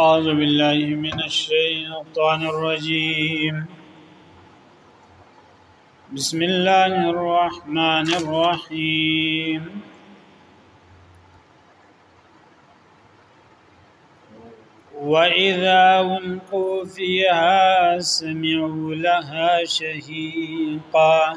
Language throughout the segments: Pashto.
أعوذ بالله من الشيطان الرجيم بسم الله الرحمن الرحيم وإذا ألقوا فيها سمعوا لها شهيقا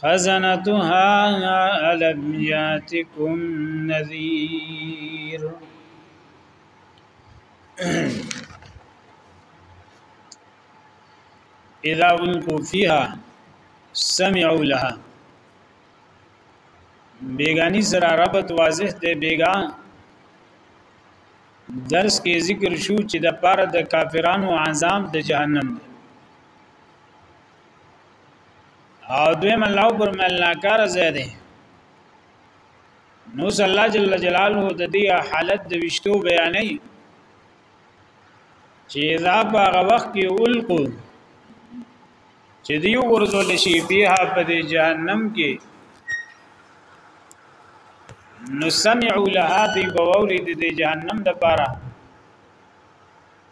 خزنتها الم یاتکم نذیر اذا انکو فیها سمعوا لها بیگانی سره ربط واضح دی بیگا درس کې ذکر شو چې د پاره د کافرانو عذاب د جهنم دی او دویم الله پر ملنا کار زیاده نو صلی الله جل جلاله د دې حالت د وشتو بیانې چې اذا باغ وخت کې الکو چې دیو ورزول شي بیا په جهنم کې نو سمعوا لها دی بووري د جهنم د پاره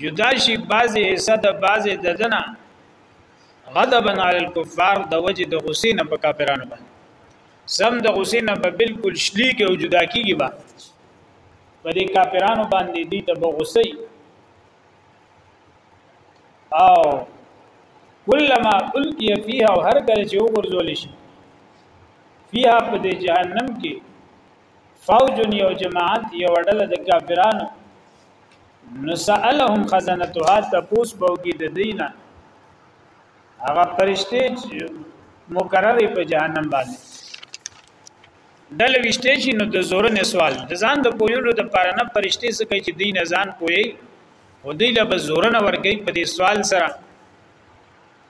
جدا شي بعضی حصہ د بعضی د دنا غضبا علی الكفار د وجه د غصې نه په کافرانو باندې سم د غصې نه به بالکل شلی کې او جدا کیږي با په دې کافرانو باندې دي ته بغصې او کلمہ الکی فیها او هر کله چې وګرځول شي فیها په دې جهنم کې فوج یو جماعت یو ډله د کافرانو نسالهم خزنتها تپوس بوګي د دینه هغه پرشته مقرره په جهنم باندې دل وشته شي نو د زور نه سوال د ځان د پویلو د پاره نه پرشته څه کوي چې دین ځان پوي او دی له زور نه ورګي په دې سوال سره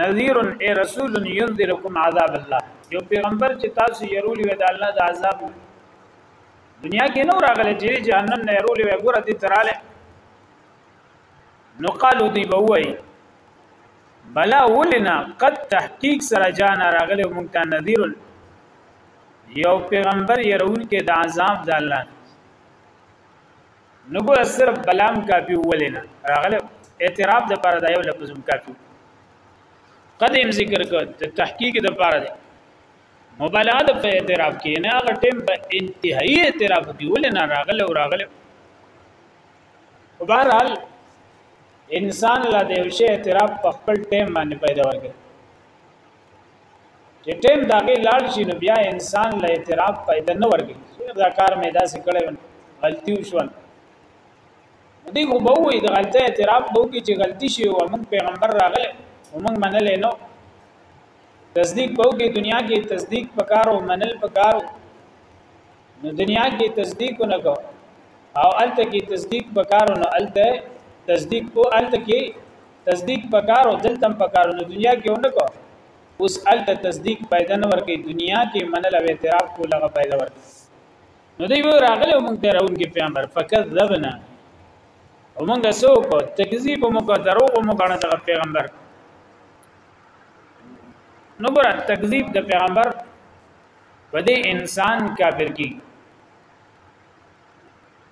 نذیر ای رسول ينذرکم عذاب الله یو پیغمبر چې تاسو يرولې وي د الله د عذاب دنیا کې نو راغله چې جهنم نه يرولې وي ګوره دې تراله نو قالو دی به وای بلا ولنا قد تحقیق سره جان راغله مونږ ته نذیر یو پیغمبر يرول کې د عذاب د الله نو ګور صرف بلام کافی ولینا راغله اعتراف د پاره دا یو لفظ هم کافی قدیم ذکر کړ ته تحقیق د پاره دی مبالغه د په اعتراف کې نه هغه ټیم په انتهایی اعتراف کې ول نه راغله او راغله بهرحال انسان لا د یو شی اعتراف په خپل ټیم باندې پیدا وکړي چې ټیم دا غي لاړ شي نو بیا انسان له اعتراف پیدا نه ورګي دا کار مې دا څه کړی غلطي وشو دې خو به وي د غلطي اعتراف به وکړي چې غلطي شي او موږ پیغمبر راغله او موږ منل نه تصدیق به وکړي دنیا کې تصدیق پکارو منل پکارو نو دنیا کې تصدیق نه کو او الته کې تصدیق پکارو نو الته تصدیق او الته کې تصدیق پکارو دلته پکارو نو دنیا کې ونه کو اوس الته تصدیق پیدا نه ورکې دنیا کې منل او اعتراف کول هغه پیدا ورکې نو دی وی راغله مونږ ته راون کې پیغمبر فکذبنا او مونږ سو کو تکذیب مو کو دروغ مو غنه دغه پیغمبر نو ګره تکذیب د پیغمبر په دې انسان کافر کی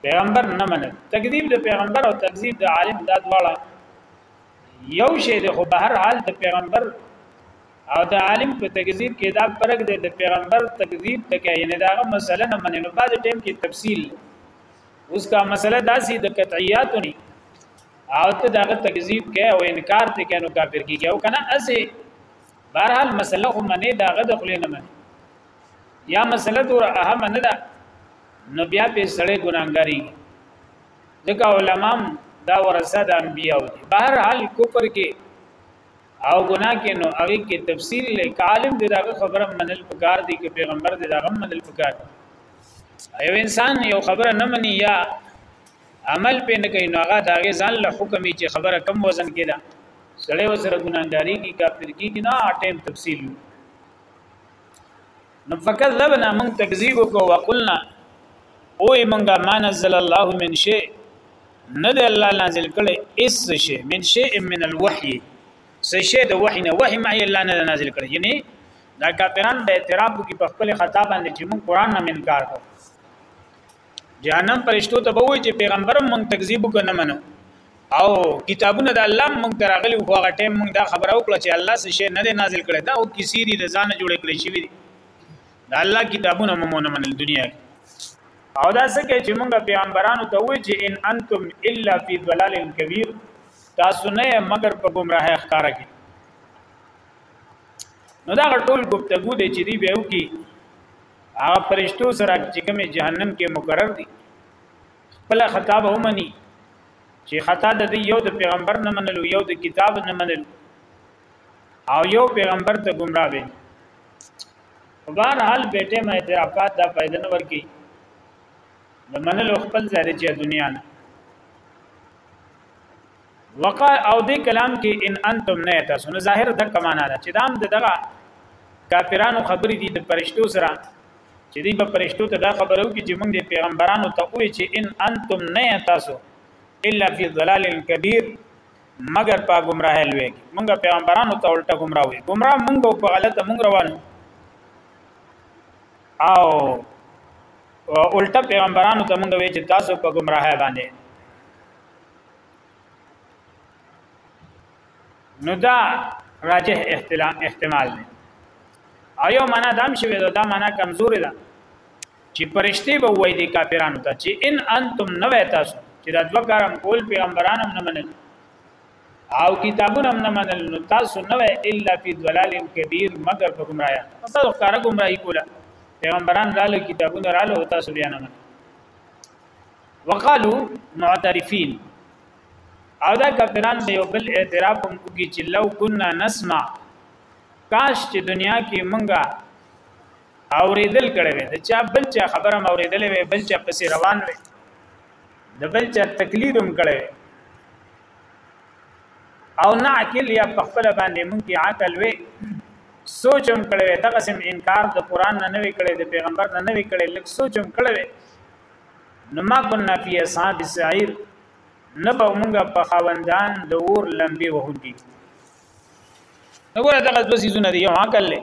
پیغمبر نه منل تکذیب د پیغمبر او تکذیب د عالم دا دواړه یو شی دی خو به هر حال د پیغمبر او د عالم په تکذیب کې دا فرق دی د پیغمبر تکذیب تکه یعنی دا مسله نه منل بعد ټیم کې تفصیل اوس کا مسله داسې د قطعیات نه او ته دا تکذیب کې او انکار ته کې نو کافر کیږي او کنه اسه بهرحال مسله خو منی دا غد خلینه منی یا مسله دور اهم نه ده نو بیا په سړی ګناګاری ځکه علمام دا ورثه د انبیاء دي بهر حال کفر کې او ګناه کې نو هغه کې تفصیل لیک عالم دې داغه خبره منل پکار دي کې پیغمبر دې داغه منل پکار دي یو انسان یو خبره نه مني یا عمل پې نه کوي نو هغه داغه ځان له حکمي چې خبره کم وزن کې ده سړی وسره ګناګاری کې کافر کې نه ټیم تفصیل وي نو فکذبنا من تکذیب کو وقلنا او ایمنګا ما نزل الله من شی نه دی الله نازل کړي اس شی من شی من الوحی سشی د وحی نه وحی معي الله نه نازل کړي یعنی دا کافران به اعتراف کوي په خپل خطا باندې چې موږ قران نه منکار کوو جهنم پرشتو ته به وای چې پیغمبرم مونږ تکذیب وکړ نه منو او کتابونه د الله مونږ ته راغلي خو هغه ټیم مونږ دا خبره وکړه چې الله څه شی نه نازل کړي دا او کیسې دي د ځانه جوړ کړي شوی دي د الله کتابونه مونږ نه منل دنیا کې او دا څنګه چې مونږ پیغمبرانو ته وای چې ان انتم الا فی ضلال کبیر تاسو نه مگر په گمراهی ښکارا کې نو دا ټول گفتگو دی چې دی به وکي هغه فرشتو سره چې کوم جهنم کې مقرر دي خپل خطا به ومني چې خطا د دې یو د پیغمبر نه منلو یو د کتاب نه منلو او یو پیغمبر ته گمراه وي په بهر حال بیٹه مې اعترافات دا پیدا نه ورکی د منلو خپل ځای چې دنیا نه وقا او دې کلام کې ان انتم نه تاسو نو ظاهر د کمانه ده چې دام دغه کافرانو خبرې دي د پرشتو سره چې دی په پرشتو ته دا خبرو کې چې موږ د پیغمبرانو ته وې چې ان انتم نه تاسو الا فی ضلال کبیر مگر په گمراه لوي موږ پیغمبرانو ته الټه گمراه وي گمراه موږ په غلطه موږ روانو او الټه پیغمبرانو ته موږ وې چې تاسو په گمراه باندې نو دا راجح احتمال دی او یو معنا دام شوی دا, دا معنا کمزورې ده چې پرشته به وای دي کافرانو ته چې ان انتم نو تاسو چې دا دوه کارم کول پیغمبرانم نه منل او کتابونه هم نه منل نو تاسو نه وای الا فی ضلال کبیر مگر په گمراهی تاسو کار گمراهی کوله پیغمبران رااله کتابونه رااله او تاسو بیا نه منل وقالو معترفین او دا کافران به یو بل اعتراف هم کوي چې لو كنا نسمع کاش چې دنیا کې مونږه اوریدل کړي وي د چا بل چا خبره اوریدل وي بل چا پسې روان وي د بل چا تقلید هم کړي او نه عقل یا په خپل باندې مونږ کې عقل وي سوچ هم کړي دغه سم انکار د قران نه نه وی کړي د پیغمبر نه نه وی کړي لکه سوچ هم کړي نو ما كنا فی اصحاب السعیر نه به مونږه په خاوندان د اور لمبي وهونکي وګوره دغه دوه سيزونه دی یو عقل له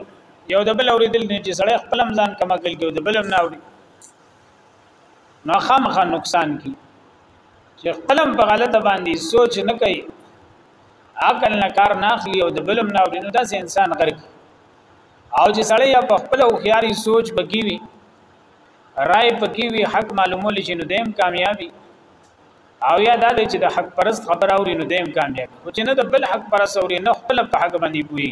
یو د بل اوریدل نه چې سړی خپل ځان کم عقل کې او د بل نه اوري نو خامخا نقصان کی چې خپل په غلطه باندې سوچ نه کوي عقل نه کار نه اخلي او د بل نه اوري نو داسې انسان غرق او چې سړی په خپل او خياري سوچ بګي وي رای پکې وي حق معلومول شي نو دیم کامیابی او یا دا چې د حق پرست خبر اوري نو دیم کامیابی او چې نه د بل حق پرست اوري نه خپل په حق باندې پوي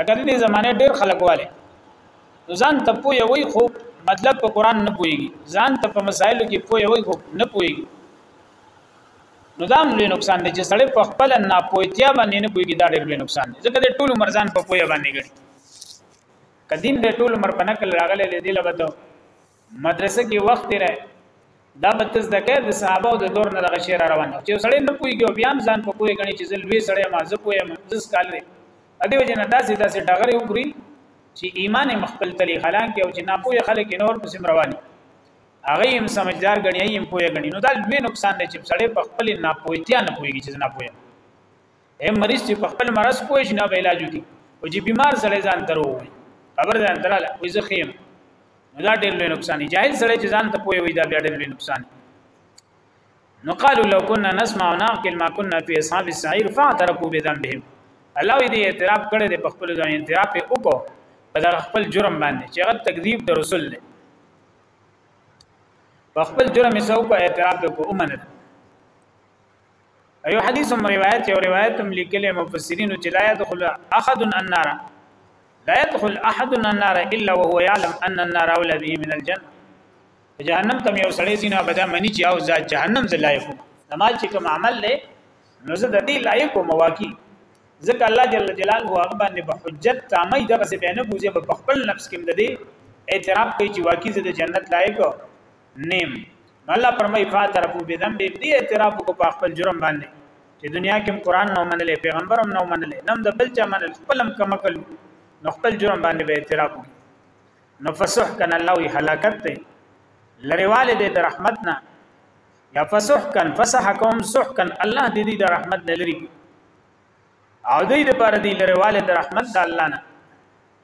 لکه د دې زمانه ډیر خلک والي ځان ته پوي وي خو مطلب په قران نه پويږي ځان ته په مسایلو کې پوي وي خو نه پويږي نو دا لوی نقصان دی چې سړی په خپل ناپوهتیا باندې نه پويږي دا ډېر لوی نقصان دی ځکه د ټولو مرزان په پوهه باندې ګړي قدیم دی ټول عمر په نقل راغلی دی دی لبته مدرسه کې وخت تیرای دا به تز دکې د صحابه او د دور نه دغه شعر روان دی چې سړی نه پويږي او بیا هم ځان په پوي غني چې زل وی سړی ما زه پوي ما زس کال دی ا دې وجه نه داسې داسې ډغره وګوري چې ایمان مخبل تلی خلان کې او چې نه پوي خلک نور په سم رواني هغه هم سمجدار غني هم پوي غني نو دا لوی نقصان دی چې سړی په خپل نه پويتیا نه پويږي چې نه پوي اے مریض چې په خپل مرض پوه شي نه به علاج وکړي او چې بیمار سړی ځان تر ووي خبر ځان تراله وې زه خیم نو دا ډېر لوی نقصان دی جاهل سړی چې ځان ته پوه وي دا بیا ډېر لوی نقصان دی نو قالو لو كنا نسمع ونعقل ما كنا في اصحاب السعير فاعترفوا بذنبهم الله دې اعتراف کړي د خپل ځان اعتراف وکړو په دغه خپل جرم باندې چې هغه تکذیب د رسول دی په خپل جرم یې سو کو اعتراف وکړو ومنل ایو حدیث هم روایت یو روایت هم لیکل مفسرین چې لا يدخل احد النار لا يدخل احد النار الا وهو يعلم ان النار اولى به من الجنه جهنم تم یو سړی زینه بدا منی چې او ذات جهنم زلایف زما چې کوم عمل له نو زه د دې لایق او مواقع ځکه الله جل جلاله هغه باندې په حجت تامه دغه څه بینه بوزي په خپل نفس کې مده دي اعتراف کوي چې واقعي زه د جنت لایق نیم الله فرمای فاترفو بذنب دی اعتراف کو په خپل جرم باندې چې دنیا کې قرآن نو منلې پیغمبر هم نو منلې نم د بل چا منل خپلم کم کل نو خپل جرم باندې به اعتراف وکړي نو فسح کن الله وی هلاکت ته لریواله دې د رحمت نه یا فسح کن فسح کوم سح کن الله دې دې د رحمت نه لري او دې لپاره دې لریواله د رحمت د الله نه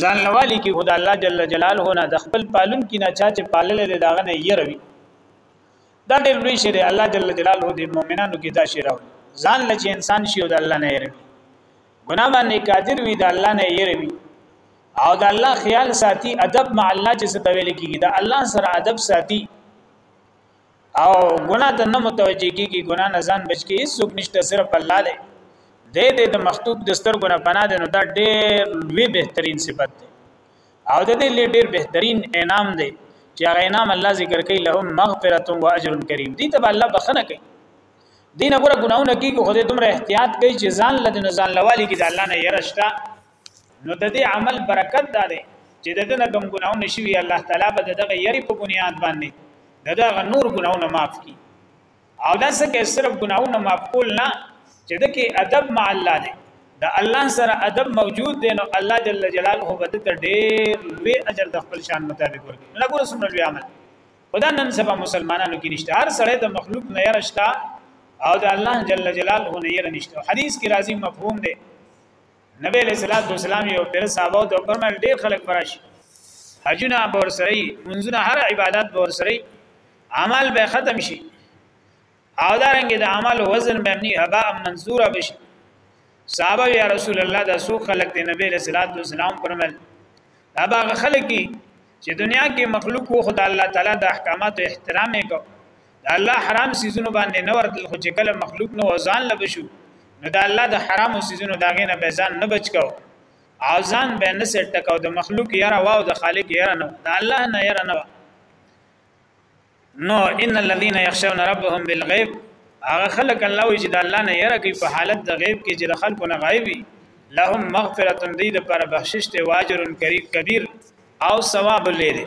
ځان لوالي کې خدای الله جل جلاله نه د خپل پالون کې نه چا چې پالل دي داغه نه یې روي دا ډېر لوی شی دی الله جل جلاله د مؤمنانو کې دا شی راوړي ځان لږ انسان شي او د الله نه یې روي ګناه باندې قادر وي د الله نه یې روي او د الله خیال ساتي ادب مع الله چې ستویل کېږي د الله سره ادب ساتي او ګناه ته نه متوجه کیږي ګناه نه ځان بچ کی هیڅوک نشته صرف الله دی دې دې د مخطوب د سترګو نه پناه ده نو دا ډېر لوی بهترین صفت دی او د دې ډېر بهترین انعام دی چې هغه انعام الله ذکر کوي لهم مغفرت و اجر کریم دې ته الله بخنه کوي دین غره ګناونه کیږي خو دې دومره احتیاط کوي چې ځان لدن ځان لوالي کې د الله نه يرشتا نو د دې عمل برکت دا دی چې د دنه کوم ګناونه شوی الله تعالی به دغه یری په بنیاد باندې دغه نور ګناونه معاف کړي او دا څنګه صرف ګناونه معاف کول نه چې دغه ادب مع الله دی د الله سره ادب موجود دی نو الله جل جلاله به ته ډېر لوی اجر د خپل شان مطابق ورکړي نه ګور سمره لوی عمل خدا نن سبا مسلمانانو کې نشته هر سړی د مخلوق نه یرشتا او د الله جل جلاله نه یرنشته حدیث کې راځي مفهوم دی نبی علیہ الصلوۃ والسلام یو پیر صحابه ته فرمایل ډیر خلک براشي حجونه بور سره منځونه هر عبادت بور سره عمل به ختم شي او دارنګ د عمل وزن به منی هبا منصوره بشي صحابه یا رسول الله د سو خلق ته نبی علیہ الصلوۃ والسلام فرمایل هبا خلک چې دنیا کې مخلوق خو د الله تعالی د احکاماتو احترام یې کو د الله حرام سيزونو باندې نه ورتل خو چې کله مخلوق نو ځان لب شو نو د الله د حرام سيزونو داغې نه به ځان نه بچ کو او ځان به نه سټ ټکاو د مخلوق یاره واو د خالق یاره نو د الله نه یاره نو نو ان الذين يخشون ربهم بالغيب هغه خلک الله وی چې د الله نه یره کوي په حالت د غیب کې چې د خلکو نه غایبي لهم مغفرة دی د پر بخشش ته واجر کریم کبیر او ثواب لري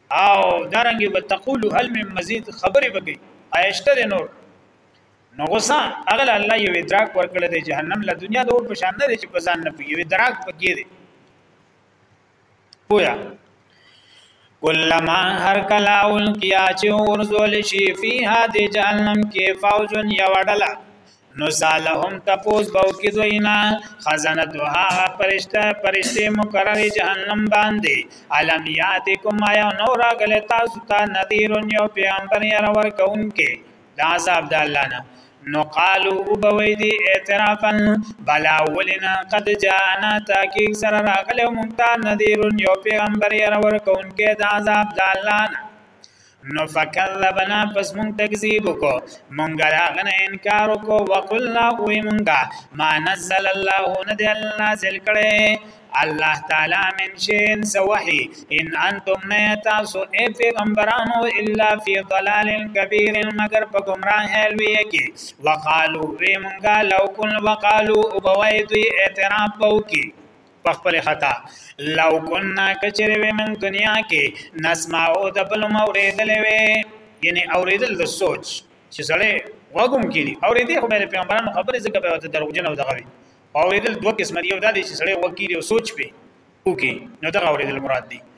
او دارنګ به تقول هل من مزید خبرې وکي آیشته دي نور نو غوسه اغل الله یو ادراک ورکړل دی جهنم له دنیا د اور په شان نه دی چې په ځان نه پیږي ادراک پکې دی پویا کلما هر کلا القیا چې ورزول شي فیها د جهنم کې فوجن یو ډله نو ساله هم تپوس به وکړي دوی نه خزانه تو هغه پرشته پرشته مقرره جهنم باندې علم یاتکم آیا نو راغله تاسو ته نذیر یو پیغمبر یا ور کوونکې دا عذاب د الله نه نو قالو او بوي دي اعترافا بلا ولنا قد جاءنا تحقیق سره راغله مونږ ته نذیر یو پیغمبر یا ور کوونکې دا عذاب د الله نه نو فکذبنا پس مونږ تکذیب وکړو مونږ داغه نه انکار وکړو وقلنا وی مونږ ما نزل الله نه دی الله نازل کړي الله تعالی من شین سوحی ان انتم نه تاسو ای پیغمبرانو الا فی ضلال کبیر مگر په گمراه لوی کی وقالو وی مونږ لو کن وقالو او بوی دوی اعتراف بو کی په خپل خطا لو کننا کچره وی من دنیا کې نسمعو د بل موریدل وی یعنی اوریدل د سوچ چې سړی وګم کړي اوریدل خو به پیغمبرانو خبره زکه به ته دروغجن او دغه وی اوریدل دوه قسم دی یو دا چې سړی وکړي او سوچ په وکړي نو دغه اوریدل مراد دی